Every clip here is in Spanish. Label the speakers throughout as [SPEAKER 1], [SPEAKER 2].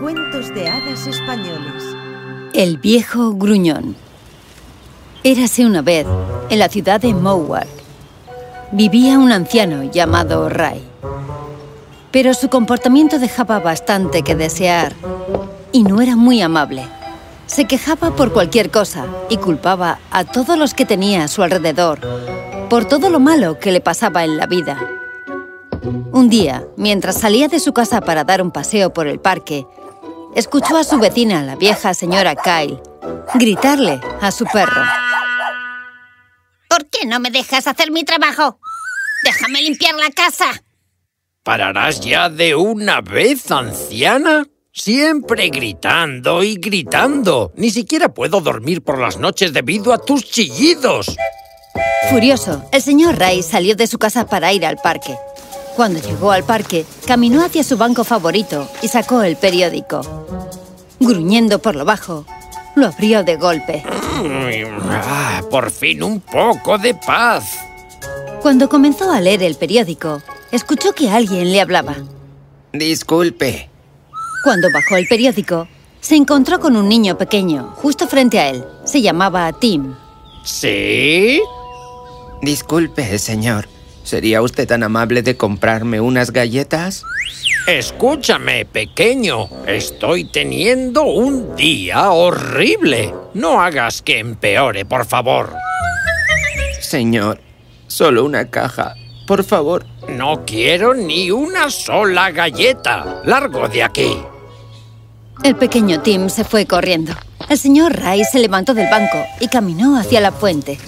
[SPEAKER 1] Cuentos de hadas españoles.
[SPEAKER 2] El viejo gruñón. Érase una vez, en la ciudad de Mowar, vivía un anciano llamado Ray. Pero su comportamiento dejaba bastante que desear y no era muy amable. Se quejaba por cualquier cosa y culpaba a todos los que tenía a su alrededor por todo lo malo que le pasaba en la vida. Un día, mientras salía de su casa para dar un paseo por el parque, escuchó a su vecina, la vieja señora Kyle, gritarle a su perro.
[SPEAKER 3] ¿Por qué no me dejas hacer mi trabajo? ¡Déjame limpiar la casa!
[SPEAKER 4] ¿Pararás ya de una vez, anciana? Siempre gritando y gritando. Ni siquiera puedo dormir por las noches debido a tus chillidos.
[SPEAKER 2] Furioso, el señor Ray salió de su casa para ir al parque. Cuando llegó al parque, caminó hacia su banco favorito y sacó el periódico. Gruñendo por lo bajo, lo abrió de golpe.
[SPEAKER 4] Ah, por fin un poco de paz.
[SPEAKER 2] Cuando comenzó a leer el periódico, escuchó que alguien le hablaba.
[SPEAKER 5] Disculpe.
[SPEAKER 2] Cuando bajó el periódico, se encontró con un niño pequeño, justo frente a él. Se llamaba Tim.
[SPEAKER 4] ¿Sí?
[SPEAKER 5] Disculpe, señor. ¿Sería usted tan amable de comprarme unas galletas?
[SPEAKER 4] Escúchame, pequeño. Estoy teniendo un día horrible. No hagas que empeore, por favor.
[SPEAKER 5] Señor, solo una caja. Por favor.
[SPEAKER 4] No quiero ni una sola galleta. Largo de aquí.
[SPEAKER 2] El pequeño Tim se fue corriendo. El señor Ray se levantó del banco y caminó hacia la fuente.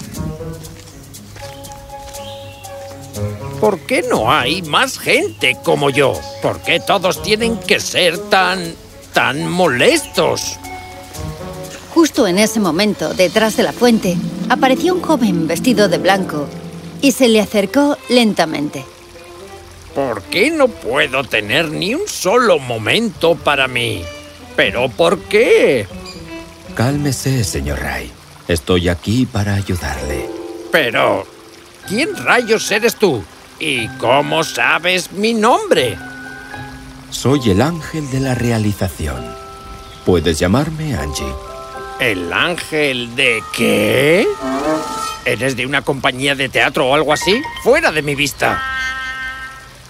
[SPEAKER 4] ¿Por qué no hay más gente como yo? ¿Por qué todos tienen que ser tan... tan molestos?
[SPEAKER 2] Justo en ese momento, detrás de la fuente, apareció un joven vestido de blanco y se le acercó lentamente.
[SPEAKER 4] ¿Por qué no puedo tener ni un solo momento para mí? ¿Pero por qué?
[SPEAKER 6] Cálmese, señor Ray. Estoy aquí para ayudarle.
[SPEAKER 4] Pero... ¿Quién rayos eres tú? ¿Y cómo sabes mi nombre?
[SPEAKER 6] Soy el ángel de la realización. Puedes llamarme Angie.
[SPEAKER 4] ¿El ángel de qué? ¿Eres de una compañía de teatro o algo así? ¡Fuera de mi vista!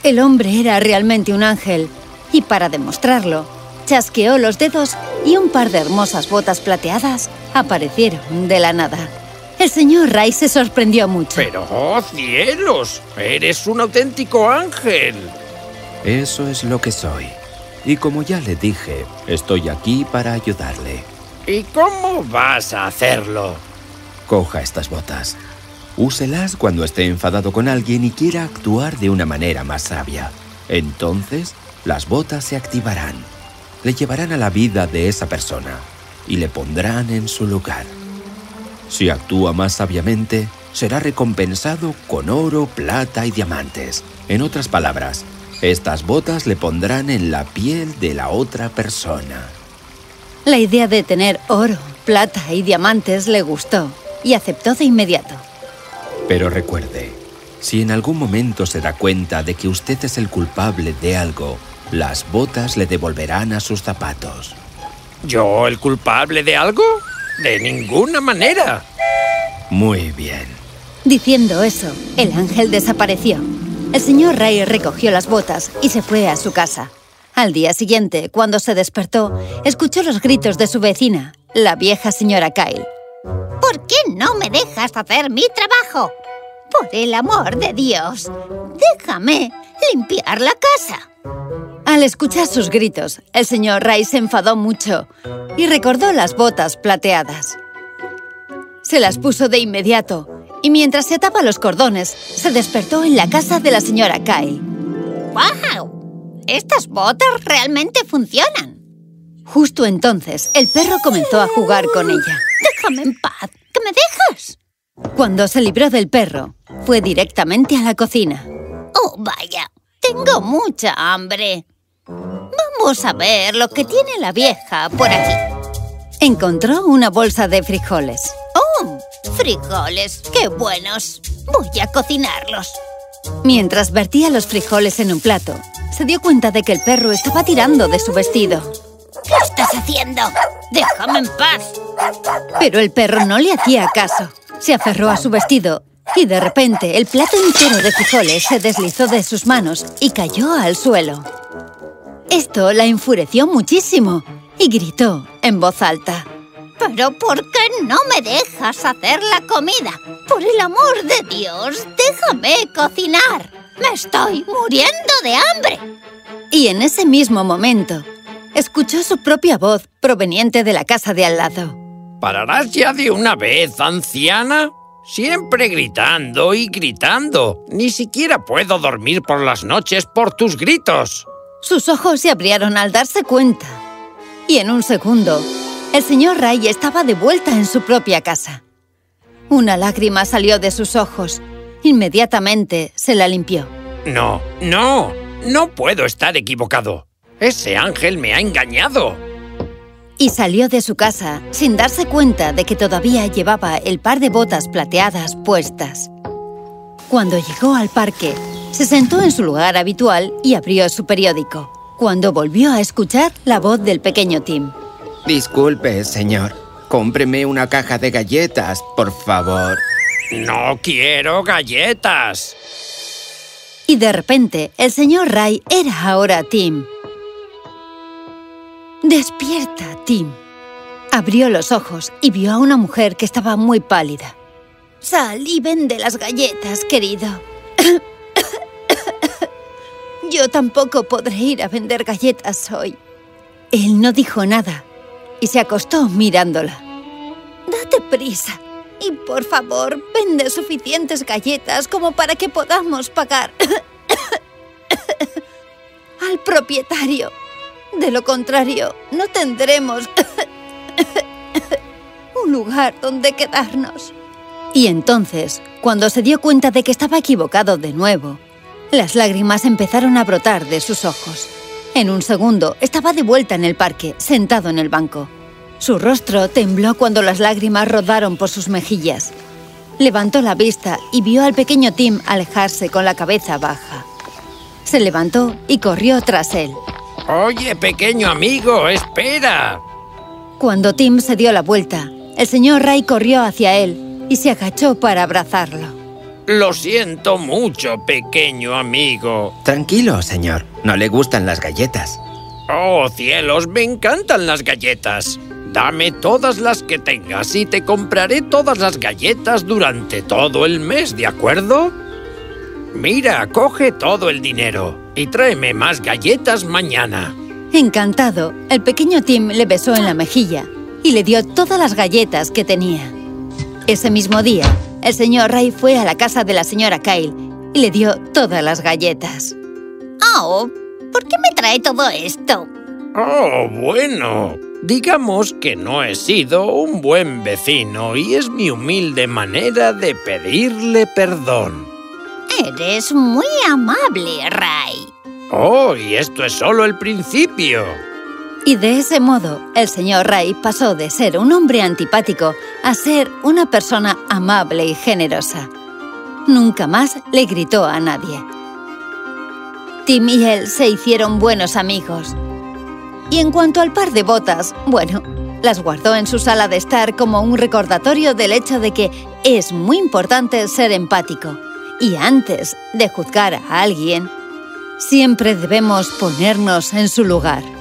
[SPEAKER 2] El hombre era realmente un ángel y para demostrarlo, chasqueó los dedos y un par de hermosas botas plateadas aparecieron de la nada. El señor Ray se sorprendió mucho.
[SPEAKER 4] Pero, oh cielos, eres un auténtico ángel.
[SPEAKER 6] Eso es lo que soy. Y como ya le dije, estoy aquí para ayudarle.
[SPEAKER 4] ¿Y cómo vas a hacerlo?
[SPEAKER 6] Coja estas botas. Úselas cuando esté enfadado con alguien y quiera actuar de una manera más sabia. Entonces, las botas se activarán. Le llevarán a la vida de esa persona y le pondrán en su lugar. Si actúa más sabiamente, será recompensado con oro, plata y diamantes. En otras palabras, estas botas le pondrán en la piel de la otra persona.
[SPEAKER 2] La idea de tener oro, plata y diamantes le gustó y aceptó de inmediato.
[SPEAKER 6] Pero recuerde, si en algún momento se da cuenta de que usted es el culpable de algo, las botas le devolverán a sus zapatos.
[SPEAKER 4] ¿Yo el culpable de algo? De ninguna manera.
[SPEAKER 6] Muy bien.
[SPEAKER 2] Diciendo eso, el ángel desapareció. El señor Ray recogió las botas y se fue a su casa. Al día siguiente, cuando se despertó, escuchó los gritos de su vecina, la vieja señora Kyle.
[SPEAKER 3] ¿Por qué no me dejas hacer mi trabajo? Por el amor de Dios, déjame limpiar la casa.
[SPEAKER 2] Al escuchar sus gritos, el señor Ray se enfadó mucho y recordó las botas plateadas. Se las puso de inmediato y mientras se ataba los cordones, se despertó en la casa de la señora Kyle.
[SPEAKER 3] ¡Wow! Estas botas realmente funcionan.
[SPEAKER 2] Justo entonces, el perro comenzó a jugar con ella.
[SPEAKER 3] ¡Déjame en paz! ¿Que me dejas?
[SPEAKER 2] Cuando se libró del perro, fue directamente a la cocina.
[SPEAKER 3] ¡Oh, vaya! Tengo mucha hambre. Vamos a ver lo que tiene la vieja por aquí.
[SPEAKER 2] Encontró una bolsa de frijoles.
[SPEAKER 3] ¡Oh! ¡Frijoles! ¡Qué buenos! Voy a cocinarlos.
[SPEAKER 2] Mientras vertía los frijoles en un plato, se dio cuenta de que el perro estaba tirando de su vestido.
[SPEAKER 3] haciendo? ¡Déjame en paz!
[SPEAKER 2] Pero el perro no le hacía caso. Se aferró a su vestido y de repente el plato entero de frijoles se deslizó de sus manos y cayó al suelo. Esto la enfureció muchísimo y gritó en voz alta.
[SPEAKER 3] ¿Pero por qué no me dejas hacer la comida? Por el amor de Dios, déjame cocinar. Me estoy muriendo de hambre.
[SPEAKER 2] Y en ese mismo momento, escuchó su propia voz proveniente de la casa de al lado.
[SPEAKER 4] ¿Pararás ya de una vez, anciana? Siempre gritando y gritando. Ni siquiera puedo dormir por las noches por tus gritos.
[SPEAKER 2] Sus ojos se abrieron al darse cuenta. Y en un segundo, el señor Ray estaba de vuelta en su propia casa. Una lágrima salió de sus ojos. Inmediatamente se la limpió.
[SPEAKER 4] No, no, no puedo estar equivocado. Ese ángel me ha engañado.
[SPEAKER 2] Y salió de su casa sin darse cuenta de que todavía llevaba el par de botas plateadas puestas. Cuando llegó al parque, se sentó en su lugar habitual y abrió su periódico, cuando volvió a escuchar la voz del pequeño Tim.
[SPEAKER 5] Disculpe, señor. Cómpreme una caja de galletas, por favor.
[SPEAKER 4] No quiero galletas.
[SPEAKER 2] Y de repente, el señor Ray era ahora Tim. ¡Despierta, Tim! Abrió los ojos y vio a una mujer que estaba muy pálida. Sal y vende las galletas, querido. Yo tampoco podré ir a vender galletas hoy. Él no dijo nada y se acostó mirándola. Date prisa y, por favor, vende suficientes galletas como para que podamos pagar al propietario. De lo contrario, no tendremos un lugar donde quedarnos. Y entonces, cuando se dio cuenta de que estaba equivocado de nuevo, las lágrimas empezaron a brotar de sus ojos. En un segundo, estaba de vuelta en el parque, sentado en el banco. Su rostro tembló cuando las lágrimas rodaron por sus mejillas. Levantó la vista y vio al pequeño Tim alejarse con la cabeza baja. Se levantó y corrió tras él.
[SPEAKER 4] Oye, pequeño amigo, espera.
[SPEAKER 2] Cuando Tim se dio la vuelta, el señor Ray corrió hacia él y se agachó para abrazarlo.
[SPEAKER 4] Lo siento mucho, pequeño amigo.
[SPEAKER 5] Tranquilo, señor. No le gustan las galletas.
[SPEAKER 4] Oh, cielos, me encantan las galletas. Dame todas las que tengas y te compraré todas las galletas durante todo el mes, ¿de acuerdo? Mira, coge todo el dinero y tráeme más galletas mañana.
[SPEAKER 2] Encantado, el pequeño Tim le besó en la mejilla y le dio todas las galletas que tenía. Ese mismo día, el señor Ray fue a la casa de la señora Kyle y le dio todas las galletas.
[SPEAKER 3] Oh, ¿por qué me trae todo esto?
[SPEAKER 4] Oh, bueno. Digamos que no he sido un buen vecino y es mi humilde manera de pedirle perdón.
[SPEAKER 3] Eres muy amable, Ray.
[SPEAKER 4] Oh, y esto es solo el principio.
[SPEAKER 2] Y de ese modo, el señor Ray pasó de ser un hombre antipático a ser una persona amable y generosa. Nunca más le gritó a nadie. Tim y él se hicieron buenos amigos. Y en cuanto al par de botas, bueno, las guardó en su sala de estar como un recordatorio del hecho de que es muy importante ser empático. Y antes de juzgar a alguien, siempre debemos ponernos en su lugar.